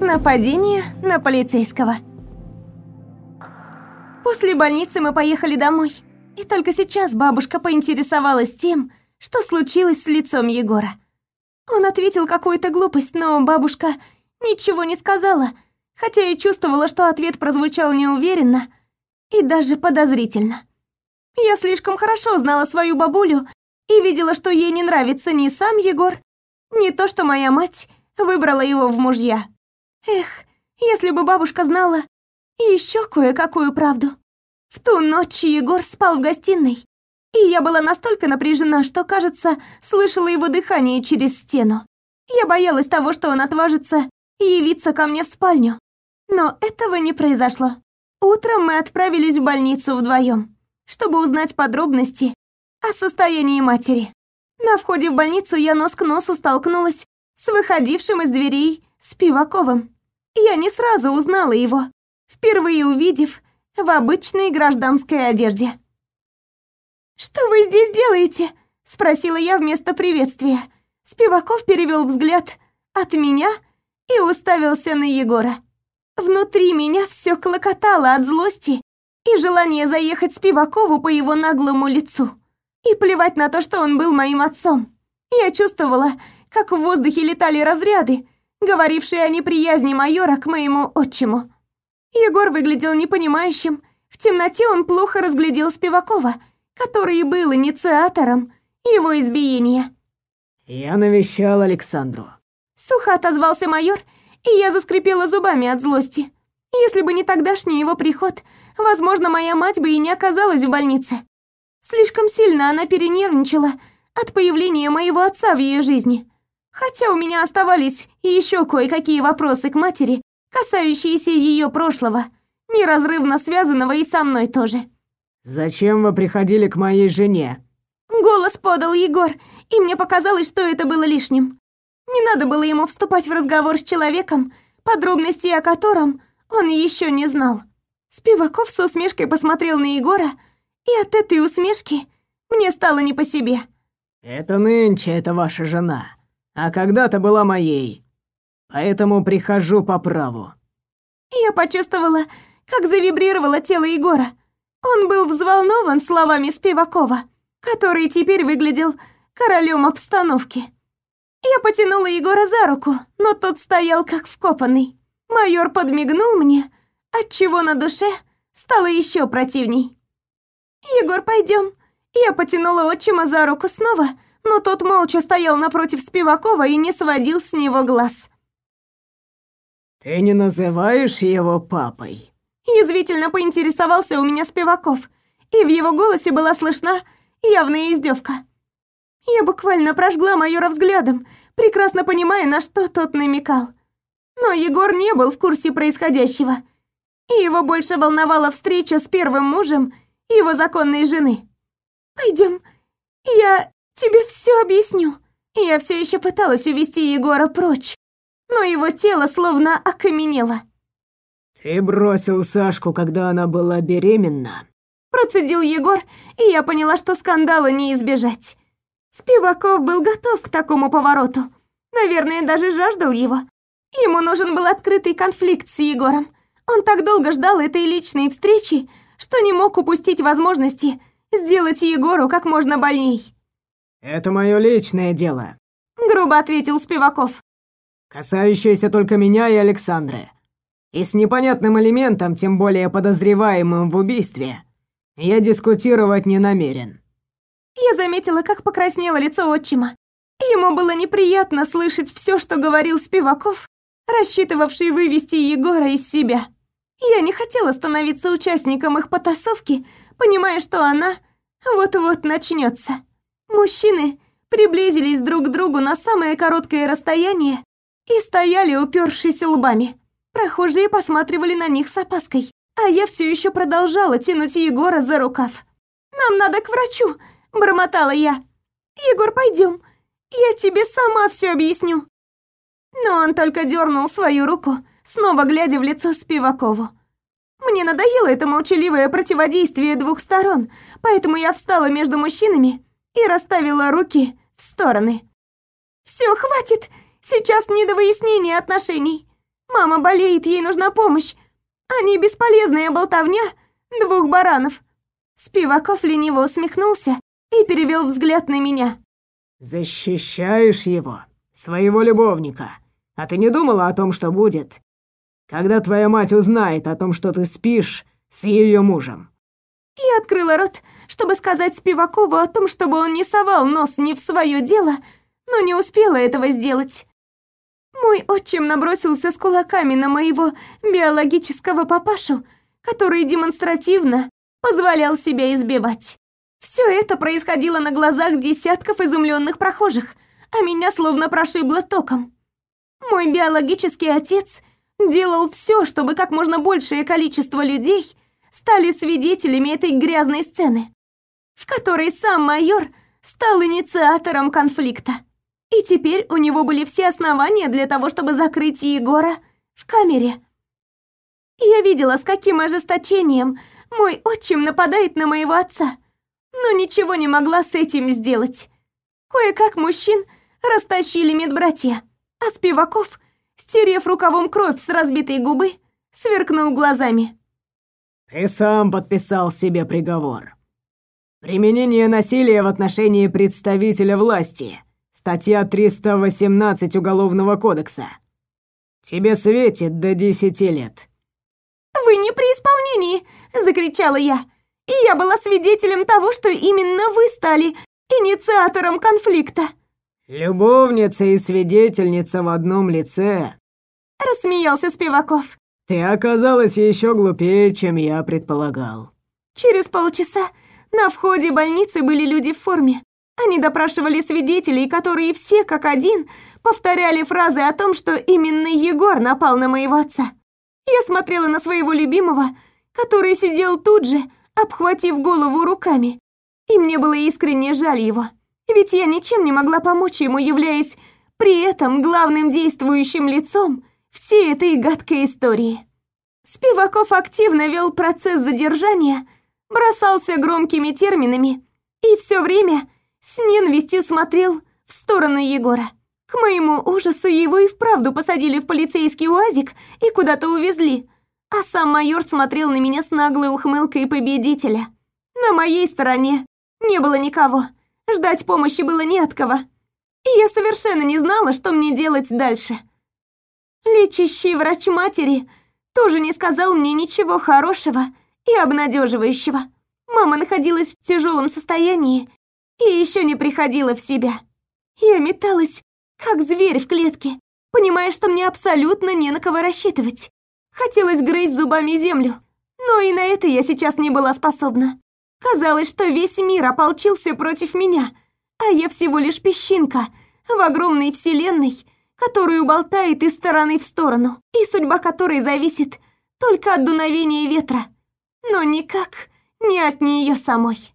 Нападение на полицейского. После больницы мы поехали домой. И только сейчас бабушка поинтересовалась тем, что случилось с лицом Егора. Он ответил какую-то глупость, но бабушка ничего не сказала, хотя и чувствовала, что ответ прозвучал неуверенно и даже подозрительно. Я слишком хорошо знала свою бабулю и видела, что ей не нравится ни сам Егор, ни то, что моя мать выбрала его в мужья. Эх, если бы бабушка знала еще кое-какую правду. В ту ночь Егор спал в гостиной, и я была настолько напряжена, что, кажется, слышала его дыхание через стену. Я боялась того, что он отважится явиться ко мне в спальню. Но этого не произошло. Утром мы отправились в больницу вдвоем, чтобы узнать подробности о состоянии матери. На входе в больницу я нос к носу столкнулась с выходившим из дверей Спиваковым. Я не сразу узнала его, впервые увидев в обычной гражданской одежде. «Что вы здесь делаете?» – спросила я вместо приветствия. Спиваков перевел взгляд от меня и уставился на Егора. Внутри меня все клокотало от злости и желания заехать Спивакову по его наглому лицу. И плевать на то, что он был моим отцом. Я чувствовала, как в воздухе летали разряды, говорившие о неприязни майора к моему отчиму. Егор выглядел непонимающим. В темноте он плохо разглядел Спивакова, который и был инициатором его избиения. «Я навещал Александру». Сухо отозвался майор, и я заскрипела зубами от злости. Если бы не тогдашний его приход, возможно, моя мать бы и не оказалась в больнице. Слишком сильно она перенервничала от появления моего отца в ее жизни. Хотя у меня оставались еще кое-какие вопросы к матери, касающиеся ее прошлого, неразрывно связанного и со мной тоже. «Зачем вы приходили к моей жене?» Голос подал Егор, и мне показалось, что это было лишним. Не надо было ему вступать в разговор с человеком, подробностей о котором он еще не знал. Спиваков с усмешкой посмотрел на Егора, и от этой усмешки мне стало не по себе. «Это нынче это ваша жена, а когда-то была моей, поэтому прихожу по праву». Я почувствовала, как завибрировало тело Егора. Он был взволнован словами Спивакова, который теперь выглядел королем обстановки. Я потянула Егора за руку, но тот стоял как вкопанный. Майор подмигнул мне, отчего на душе стало еще противней. «Егор, пойдем. Я потянула отчима за руку снова, но тот молча стоял напротив Спивакова и не сводил с него глаз. «Ты не называешь его папой?» Язвительно поинтересовался у меня Спиваков, и в его голосе была слышна явная издевка. Я буквально прожгла майора взглядом, прекрасно понимая, на что тот намекал. Но Егор не был в курсе происходящего, и его больше волновала встреча с первым мужем его законной жены. Пойдем, я тебе все объясню. Я все еще пыталась увести Егора прочь, но его тело словно окаменело. «Ты бросил Сашку, когда она была беременна?» Процедил Егор, и я поняла, что скандала не избежать. Спиваков был готов к такому повороту. Наверное, даже жаждал его. Ему нужен был открытый конфликт с Егором. Он так долго ждал этой личной встречи, что не мог упустить возможности сделать Егору как можно больней. «Это мое личное дело», — грубо ответил Спиваков. «Касающееся только меня и Александры. И с непонятным элементом, тем более подозреваемым в убийстве, я дискутировать не намерен». Я заметила, как покраснело лицо отчима. Ему было неприятно слышать все, что говорил Спиваков, рассчитывавший вывести Егора из себя. Я не хотела становиться участником их потасовки, понимая, что она вот-вот начнется. Мужчины приблизились друг к другу на самое короткое расстояние и стояли, упершись лбами. Прохожие посматривали на них с опаской, а я все еще продолжала тянуть Егора за рукав. «Нам надо к врачу!» – бормотала я. «Егор, пойдем, я тебе сама все объясню». Но он только дернул свою руку, снова глядя в лицо Спивакову. Мне надоело это молчаливое противодействие двух сторон, поэтому я встала между мужчинами и расставила руки в стороны. «Все, хватит! Сейчас не до выяснения отношений. Мама болеет, ей нужна помощь. А не бесполезная болтовня двух баранов. Спиваков лениво усмехнулся и перевел взгляд на меня. «Защищаешь его, своего любовника. А ты не думала о том, что будет, когда твоя мать узнает о том, что ты спишь с ее мужем?» Я открыла рот, чтобы сказать Спивакову о том, чтобы он не совал нос не в свое дело, но не успела этого сделать. Мой отчим набросился с кулаками на моего биологического папашу, который демонстративно позволял себя избивать. Все это происходило на глазах десятков изумленных прохожих, а меня словно прошибло током. Мой биологический отец делал все, чтобы как можно большее количество людей стали свидетелями этой грязной сцены, в которой сам майор стал инициатором конфликта. И теперь у него были все основания для того, чтобы закрыть Егора в камере. Я видела, с каким ожесточением мой отчим нападает на моего отца – но ничего не могла с этим сделать. Кое-как мужчин растащили медбратья, а Спиваков, стерев рукавом кровь с разбитой губы, сверкнул глазами. «Ты сам подписал себе приговор. Применение насилия в отношении представителя власти. Статья 318 Уголовного кодекса. Тебе светит до десяти лет». «Вы не при исполнении!» – закричала я и я была свидетелем того, что именно вы стали инициатором конфликта. Любовница и свидетельница в одном лице. Рассмеялся Спиваков. Ты оказалась еще глупее, чем я предполагал. Через полчаса на входе больницы были люди в форме. Они допрашивали свидетелей, которые все как один повторяли фразы о том, что именно Егор напал на моего отца. Я смотрела на своего любимого, который сидел тут же, обхватив голову руками. И мне было искренне жаль его, ведь я ничем не могла помочь ему, являясь при этом главным действующим лицом всей этой гадкой истории. Спиваков активно вел процесс задержания, бросался громкими терминами и все время с ненавистью смотрел в сторону Егора. К моему ужасу его и вправду посадили в полицейский уазик и куда-то увезли – а сам майор смотрел на меня с наглой ухмылкой победителя. На моей стороне не было никого. Ждать помощи было не от кого. И я совершенно не знала, что мне делать дальше. Лечащий врач матери тоже не сказал мне ничего хорошего и обнадеживающего. Мама находилась в тяжелом состоянии и еще не приходила в себя. Я металась, как зверь в клетке, понимая, что мне абсолютно не на кого рассчитывать. Хотелось грызть зубами землю, но и на это я сейчас не была способна. Казалось, что весь мир ополчился против меня, а я всего лишь песчинка в огромной вселенной, которую болтает из стороны в сторону, и судьба которой зависит только от дуновения ветра, но никак не от нее самой.